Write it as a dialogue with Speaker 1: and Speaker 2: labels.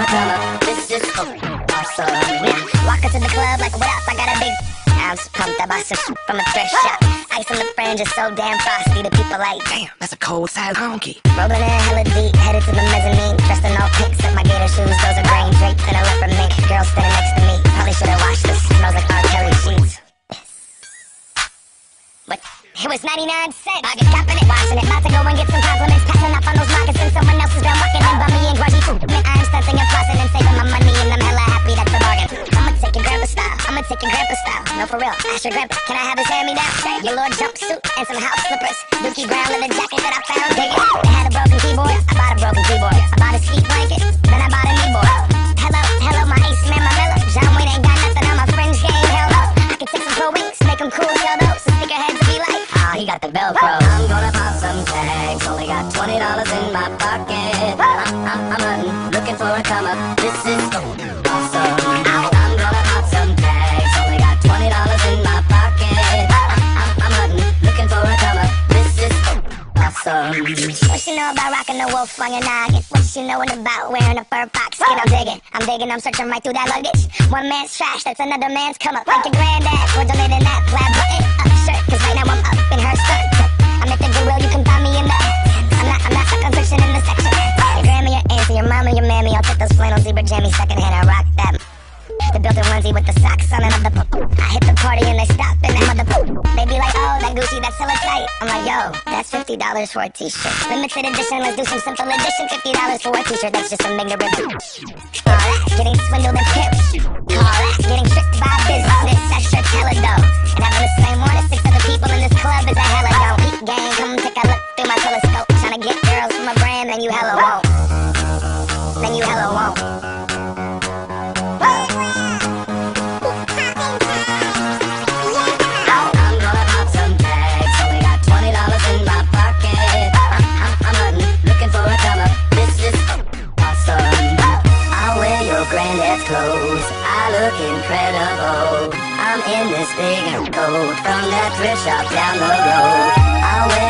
Speaker 1: up. This is awesome. Walk into the club like, what up? I got a big ounce pumped. I bought some from a thrift shop. Ice on the fringe is so damn frosty. The people like,
Speaker 2: Damn, that's a cold side honky.
Speaker 1: rolling in hella deep, headed to the mezzanine. Dressed in all pink, set my gator shoes. Those are green drapes and a leopard mink. Girl standing next to me. Probably should have washed this. Smells like R. Kelly sheets. But it was 99 cents. I get copping it, watching it. About to go and get some. For real. Ask your grandpa. Can I have his hand me down? Your Lord jumpsuit and some house slippers. Dookie brown leather jacket that I found. Dig it. It had a broken keyboard. I bought a broken keyboard. I bought a ski blanket. Then I bought a kneeboard. Hello, hello, my ace man, my mellow. John Wayne ain't got nothing on my fringe game. Hell no. I can take some pro wings, make them cool, yo, those. So stick your heads to be like, ah, he got the Velcro. I'm gonna pop some tags. Only got twenty dollars in my pocket. I'm, I'm, I'm hunting, looking for a come up. This is awesome. What you know about rocking the wolf on your noggin? What you knowin' about wearing a fur fox skin? I'm digging, I'm digging, I'm searching right through that luggage. One man's trash, that's another man's come up. Like your granddad for donating that plaid button up shirt. Cause right now I'm up in her skirt. I'm at the Goodwill, you can find me in the. I'm not, I'm not stuck on section in the section. Your grandma, your auntie, your mama, your mammy. I'll take those flannel zebra jammies secondhand and rock them. The built-in onesie with the socks on and I'm the that that's. I'm like, yo, that's fifty dollars for a t-shirt. Limited edition, let's do some simple edition. Fifty dollars for a t-shirt, that's just some ignorant. All that's getting swindled and pimped. All that's getting tricked by business. That shirt's hella dope. And having the same one as six other people in this club is a hella don't eat look incredible. I'm in this big coat from that thrift shop down the road.